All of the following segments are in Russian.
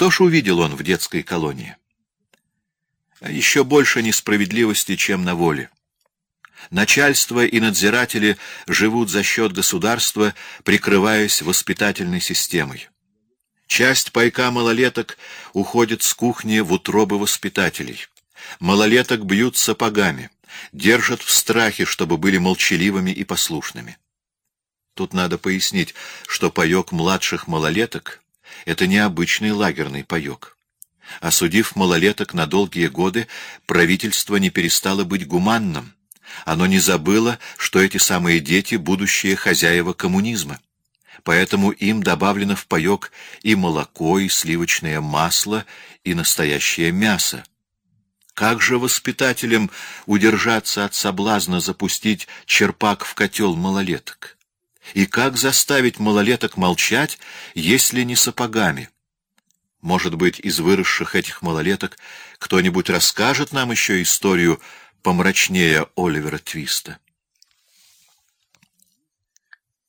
Что ж увидел он в детской колонии? Еще больше несправедливости, чем на воле. Начальство и надзиратели живут за счет государства, прикрываясь воспитательной системой. Часть пайка малолеток уходит с кухни в утробы воспитателей. Малолеток бьют сапогами, держат в страхе, чтобы были молчаливыми и послушными. Тут надо пояснить, что паек младших малолеток — это необычный лагерный паек. Осудив малолеток на долгие годы, правительство не перестало быть гуманным. Оно не забыло, что эти самые дети — будущие хозяева коммунизма. Поэтому им добавлено в паек и молоко, и сливочное масло, и настоящее мясо. Как же воспитателям удержаться от соблазна запустить черпак в котел малолеток? И как заставить малолеток молчать, если не сапогами? Может быть, из выросших этих малолеток кто-нибудь расскажет нам еще историю помрачнее Оливера Твиста?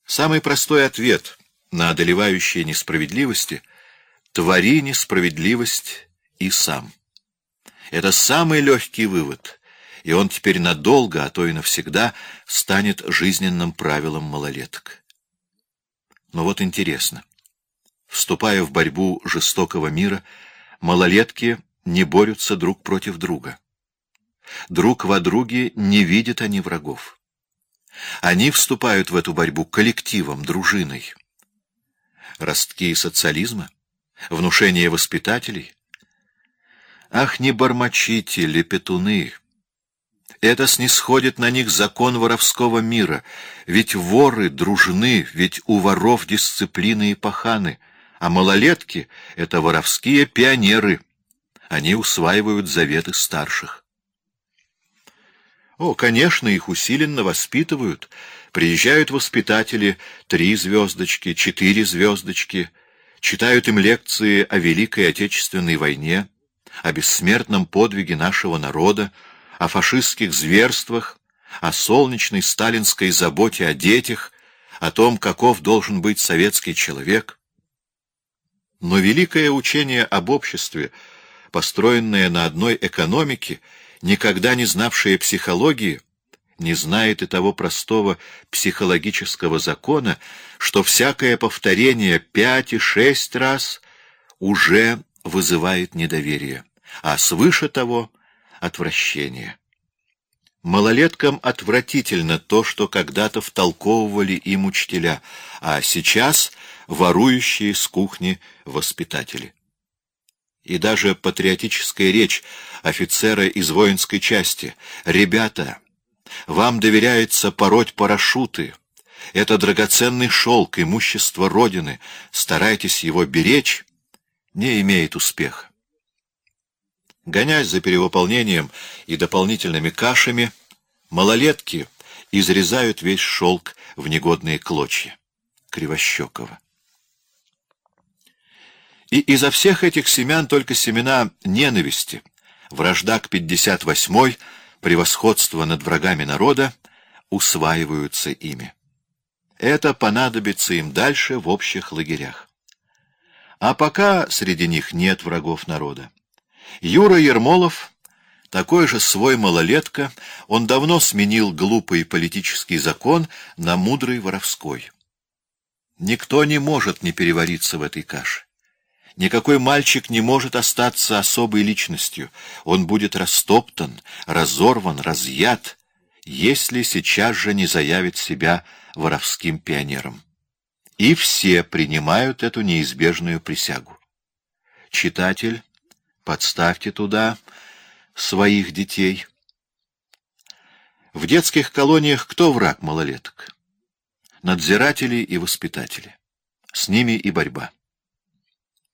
Самый простой ответ на одолевающие несправедливости — твори несправедливость и сам. Это самый легкий вывод, и он теперь надолго, а то и навсегда, станет жизненным правилом малолеток. Но вот интересно. Вступая в борьбу жестокого мира, малолетки не борются друг против друга. Друг во друге не видят они врагов. Они вступают в эту борьбу коллективом, дружиной. Ростки социализма? Внушение воспитателей? Ах, не бормочите, лепетуны! Это снисходит на них закон воровского мира, ведь воры дружны, ведь у воров дисциплины и паханы — а малолетки — это воровские пионеры. Они усваивают заветы старших. О, конечно, их усиленно воспитывают. Приезжают воспитатели, три звездочки, четыре звездочки, читают им лекции о Великой Отечественной войне, о бессмертном подвиге нашего народа, о фашистских зверствах, о солнечной сталинской заботе о детях, о том, каков должен быть советский человек. Но великое учение об обществе, построенное на одной экономике, никогда не знавшее психологии, не знает и того простого психологического закона, что всякое повторение пять и шесть раз уже вызывает недоверие, а свыше того — отвращение. Малолеткам отвратительно то, что когда-то втолковывали им учителя, а сейчас ворующие с кухни воспитатели. И даже патриотическая речь офицера из воинской части «Ребята, вам доверяется пороть парашюты. Это драгоценный шелк, имущество Родины. Старайтесь его беречь», не имеет успеха. Гонясь за перевыполнением и дополнительными кашами, малолетки изрезают весь шелк в негодные клочья. Кривощекова. И изо всех этих семян только семена ненависти, вражда к 58-й, превосходство над врагами народа, усваиваются ими. Это понадобится им дальше в общих лагерях. А пока среди них нет врагов народа. Юра Ермолов, такой же свой малолетка, он давно сменил глупый политический закон на мудрый воровской. Никто не может не перевариться в этой каше. Никакой мальчик не может остаться особой личностью. Он будет растоптан, разорван, разъят, если сейчас же не заявит себя воровским пионером. И все принимают эту неизбежную присягу. Читатель, подставьте туда своих детей. В детских колониях кто враг малолеток? Надзиратели и воспитатели. С ними и борьба.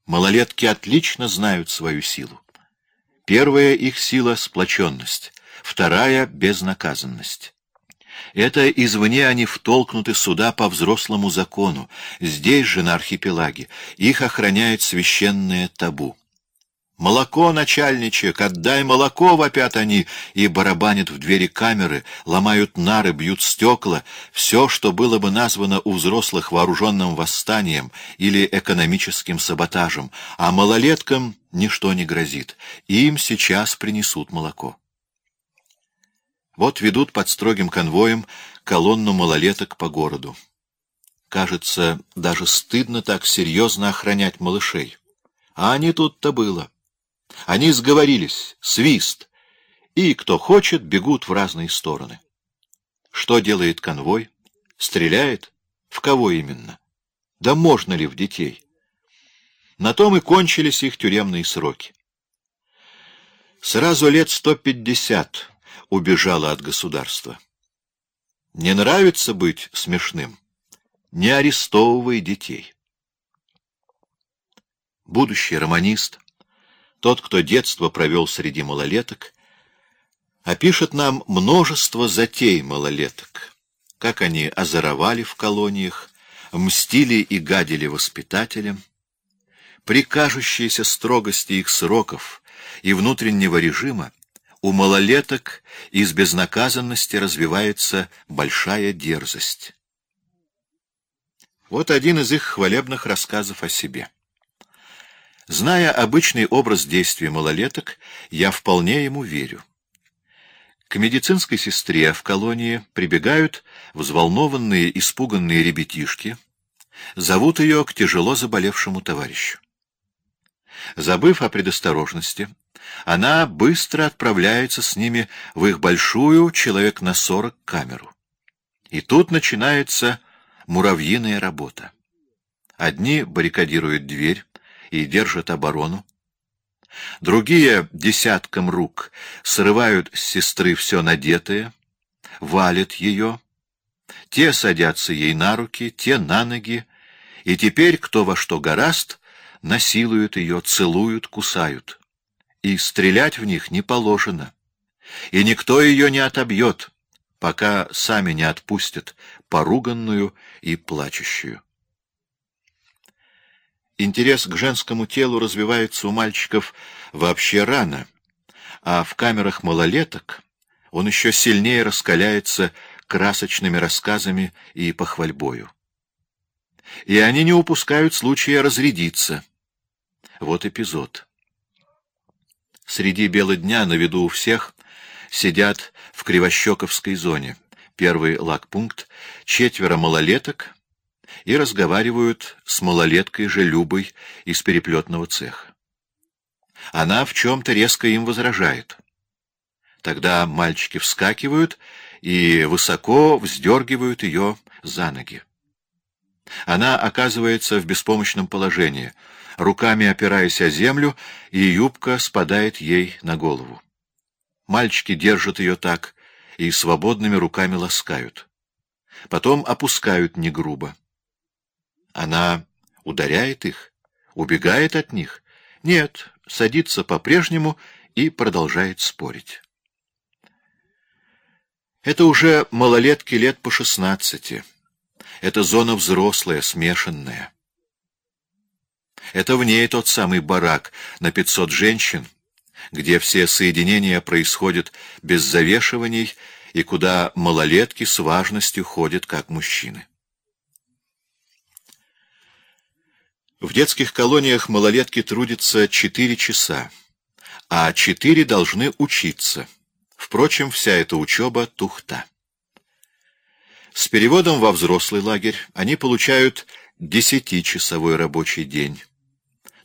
Малолетки отлично знают свою силу. Первая их сила — сплоченность, вторая — безнаказанность. Это извне они втолкнуты сюда по взрослому закону. Здесь же, на архипелаге, их охраняет священное табу. «Молоко, начальничек, отдай молоко!» — вопят они, и барабанят в двери камеры, ломают нары, бьют стекла. Все, что было бы названо у взрослых вооруженным восстанием или экономическим саботажем, а малолеткам ничто не грозит. Им сейчас принесут молоко. Вот ведут под строгим конвоем колонну малолеток по городу. Кажется, даже стыдно так серьезно охранять малышей. А не тут-то было. Они сговорились, свист, и, кто хочет, бегут в разные стороны. Что делает конвой? Стреляет? В кого именно? Да можно ли в детей? На том и кончились их тюремные сроки. Сразу лет сто пятьдесят убежала от государства. Не нравится быть смешным? Не арестовывай детей. Будущий романист — тот, кто детство провел среди малолеток, опишет нам множество затей малолеток, как они озоровали в колониях, мстили и гадили воспитателям, при кажущейся строгости их сроков и внутреннего режима у малолеток из безнаказанности развивается большая дерзость. Вот один из их хвалебных рассказов о себе. Зная обычный образ действия малолеток, я вполне ему верю. К медицинской сестре в колонии прибегают взволнованные, испуганные ребятишки, зовут ее к тяжело заболевшему товарищу. Забыв о предосторожности, она быстро отправляется с ними в их большую, человек на сорок, камеру. И тут начинается муравьиная работа. Одни баррикадируют дверь, и держат оборону. Другие десятком рук срывают с сестры все надетое, валят ее. Те садятся ей на руки, те на ноги, и теперь, кто во что гораст, насилуют ее, целуют, кусают. И стрелять в них не положено. И никто ее не отобьет, пока сами не отпустят поруганную и плачущую. Интерес к женскому телу развивается у мальчиков вообще рано, а в камерах малолеток он еще сильнее раскаляется красочными рассказами и похвальбою. И они не упускают случая разрядиться. Вот эпизод. Среди бела дня на виду у всех сидят в Кривощековской зоне. Первый лагпункт — четверо малолеток — и разговаривают с малолеткой же Любой из переплетного цеха. Она в чем-то резко им возражает. Тогда мальчики вскакивают и высоко вздергивают ее за ноги. Она оказывается в беспомощном положении, руками опираясь о землю, и юбка спадает ей на голову. Мальчики держат ее так и свободными руками ласкают. Потом опускают не грубо. Она ударяет их, убегает от них? Нет, садится по-прежнему и продолжает спорить. Это уже малолетки лет по шестнадцати. Это зона взрослая, смешанная. Это в ней тот самый барак на пятьсот женщин, где все соединения происходят без завешиваний и куда малолетки с важностью ходят как мужчины. В детских колониях малолетки трудятся четыре часа, а четыре должны учиться. Впрочем, вся эта учеба — тухта. С переводом во взрослый лагерь они получают десятичасовой рабочий день.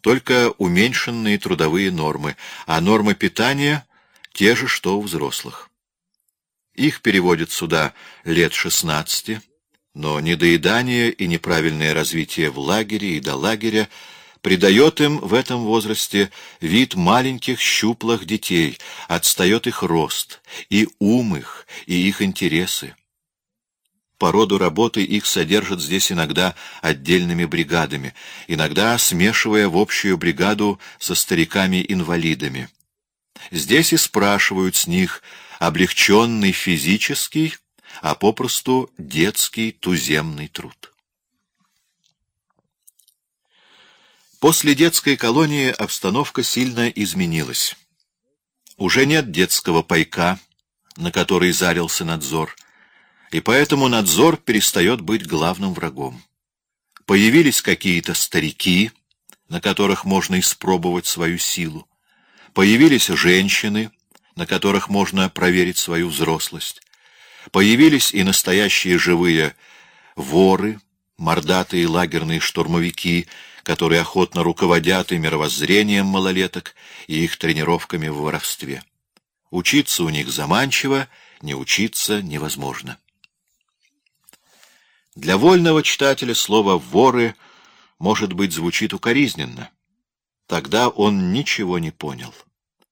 Только уменьшенные трудовые нормы, а нормы питания — те же, что у взрослых. Их переводят сюда лет шестнадцати, но недоедание и неправильное развитие в лагере и до лагеря придает им в этом возрасте вид маленьких щуплых детей, отстает их рост, и ум их, и их интересы. По роду работы их содержат здесь иногда отдельными бригадами, иногда смешивая в общую бригаду со стариками-инвалидами. Здесь и спрашивают с них облегченный физический а попросту детский туземный труд. После детской колонии обстановка сильно изменилась. Уже нет детского пайка, на который зарился надзор, и поэтому надзор перестает быть главным врагом. Появились какие-то старики, на которых можно испробовать свою силу. Появились женщины, на которых можно проверить свою взрослость. Появились и настоящие живые воры, мордатые лагерные штурмовики, которые охотно руководят и мировоззрением малолеток, и их тренировками в воровстве. Учиться у них заманчиво, не учиться невозможно. Для вольного читателя слово «воры» может быть звучит укоризненно. Тогда он ничего не понял.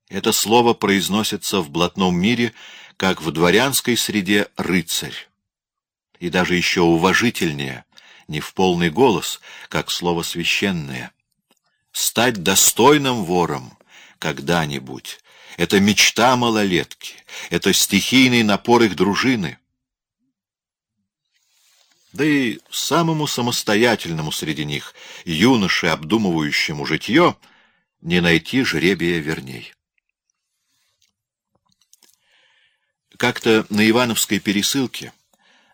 Это слово произносится в блатном мире, как в дворянской среде «рыцарь». И даже еще уважительнее, не в полный голос, как слово священное. Стать достойным вором когда-нибудь — это мечта малолетки, это стихийный напор их дружины. Да и самому самостоятельному среди них, юноше, обдумывающему житье, не найти жребия верней. Как-то на Ивановской пересылке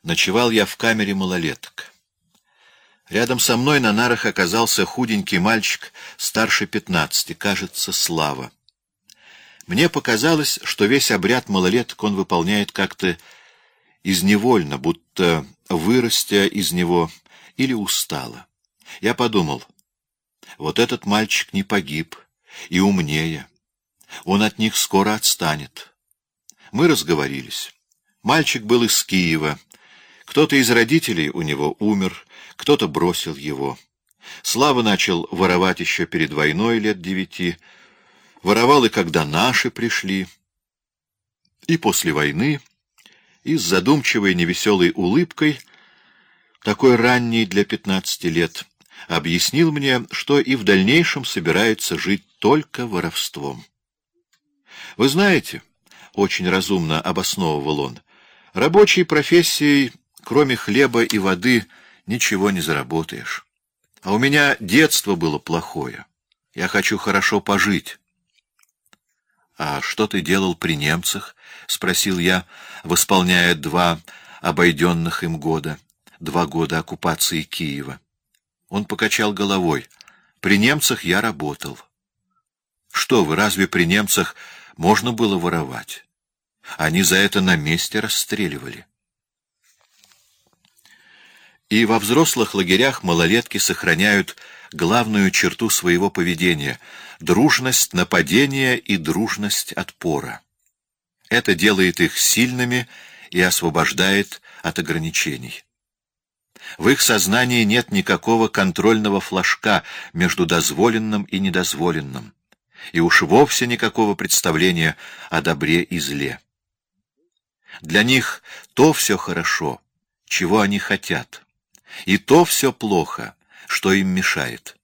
ночевал я в камере малолеток. Рядом со мной на нарах оказался худенький мальчик, старше пятнадцати, кажется, Слава. Мне показалось, что весь обряд малолеток он выполняет как-то изневольно, будто вырастя из него или устала. Я подумал, вот этот мальчик не погиб и умнее. Он от них скоро отстанет. Мы разговорились. Мальчик был из Киева. Кто-то из родителей у него умер, кто-то бросил его. Слава начал воровать еще перед войной лет девяти. Воровал и когда наши пришли. И после войны, и с задумчивой невеселой улыбкой, такой ранней для пятнадцати лет, объяснил мне, что и в дальнейшем собирается жить только воровством. Вы знаете, очень разумно обосновывал он, рабочей профессией, кроме хлеба и воды, ничего не заработаешь. А у меня детство было плохое. Я хочу хорошо пожить. — А что ты делал при немцах? — спросил я, восполняя два обойденных им года, два года оккупации Киева. Он покачал головой. — При немцах я работал. — Что вы, разве при немцах можно было воровать? Они за это на месте расстреливали. И во взрослых лагерях малолетки сохраняют главную черту своего поведения — дружность нападения и дружность отпора. Это делает их сильными и освобождает от ограничений. В их сознании нет никакого контрольного флажка между дозволенным и недозволенным, и уж вовсе никакого представления о добре и зле. Для них то все хорошо, чего они хотят, и то все плохо, что им мешает.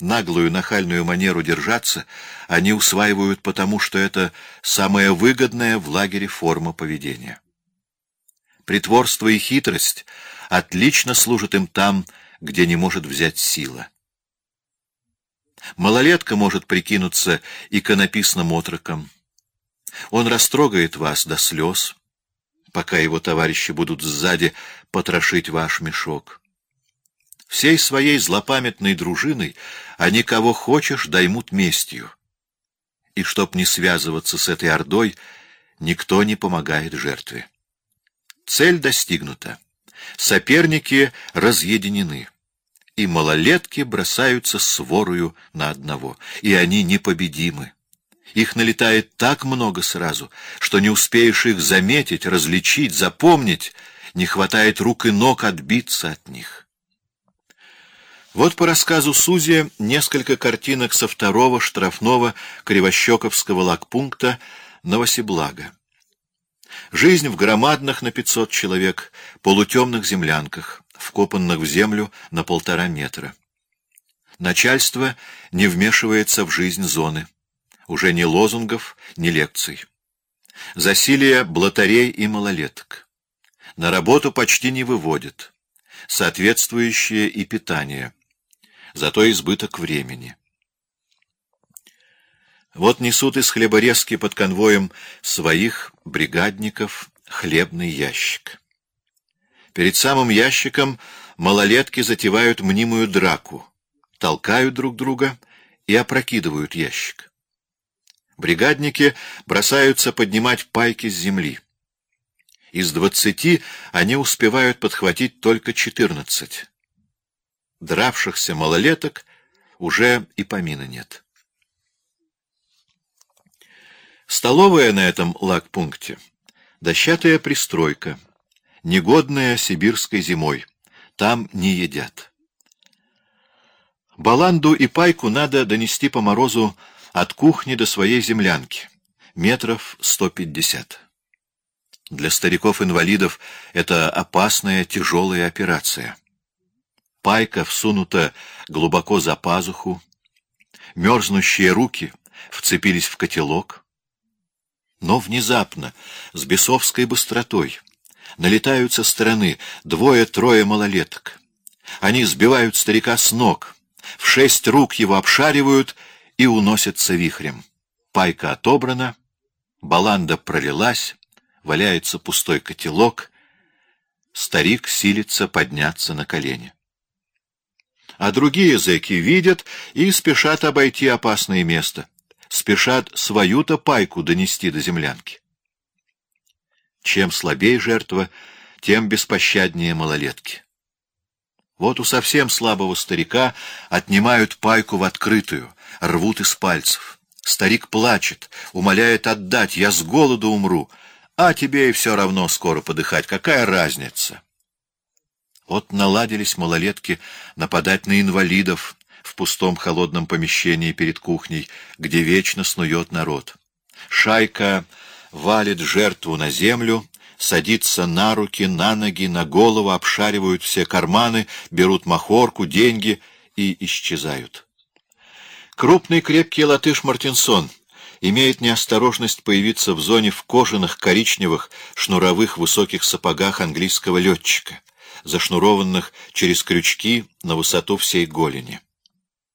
Наглую нахальную манеру держаться они усваивают потому, что это самая выгодная в лагере форма поведения. Притворство и хитрость отлично служат им там, где не может взять сила. Малолетка может прикинуться иконописным отроком, он растрогает вас до слез, пока его товарищи будут сзади потрошить ваш мешок. Всей своей злопамятной дружиной они кого хочешь даймут местью. И чтоб не связываться с этой ордой, никто не помогает жертве. Цель достигнута. Соперники разъединены. И малолетки бросаются с ворою на одного, и они непобедимы. Их налетает так много сразу, что не успеешь их заметить, различить, запомнить, не хватает рук и ног отбиться от них. Вот по рассказу Сузи несколько картинок со второго штрафного кривощековского лагпункта Новосиблага. Жизнь в громадных на пятьсот человек полутемных землянках, вкопанных в землю на полтора метра. Начальство не вмешивается в жизнь зоны. Уже ни лозунгов, ни лекций. Засилие блатарей и малолеток. На работу почти не выводит. Соответствующее и питание. зато избыток времени. Вот несут из хлеборезки под конвоем своих бригадников хлебный ящик. Перед самым ящиком малолетки затевают мнимую драку, толкают друг друга и опрокидывают ящик. Бригадники бросаются поднимать пайки с земли. Из двадцати они успевают подхватить только четырнадцать. Дравшихся малолеток уже и помина нет. Столовая на этом лагпункте — дощатая пристройка, негодная сибирской зимой. Там не едят. Баланду и пайку надо донести по морозу от кухни до своей землянки, метров сто пятьдесят. Для стариков-инвалидов это опасная тяжелая операция. Пайка всунута глубоко за пазуху, мерзнущие руки вцепились в котелок. Но внезапно, с бесовской быстротой, налетают со стороны двое-трое малолеток. Они сбивают старика с ног, в шесть рук его обшаривают и уносятся вихрем. Пайка отобрана, баланда пролилась, валяется пустой котелок, старик силится подняться на колени. А другие зэки видят и спешат обойти опасное место, спешат свою-то пайку донести до землянки. Чем слабее жертва, тем беспощаднее малолетки. Вот у совсем слабого старика отнимают пайку в открытую, рвут из пальцев. Старик плачет, умоляет отдать, я с голоду умру — а тебе и все равно скоро подыхать, какая разница? Вот наладились малолетки нападать на инвалидов в пустом холодном помещении перед кухней, где вечно снует народ. Шайка валит жертву на землю, садится на руки, на ноги, на голову, обшаривают все карманы, берут махорку, деньги и исчезают. Крупный крепкий латыш Мартинсон — имеет неосторожность появиться в зоне в кожаных коричневых шнуровых высоких сапогах английского летчика, зашнурованных через крючки на высоту всей голени.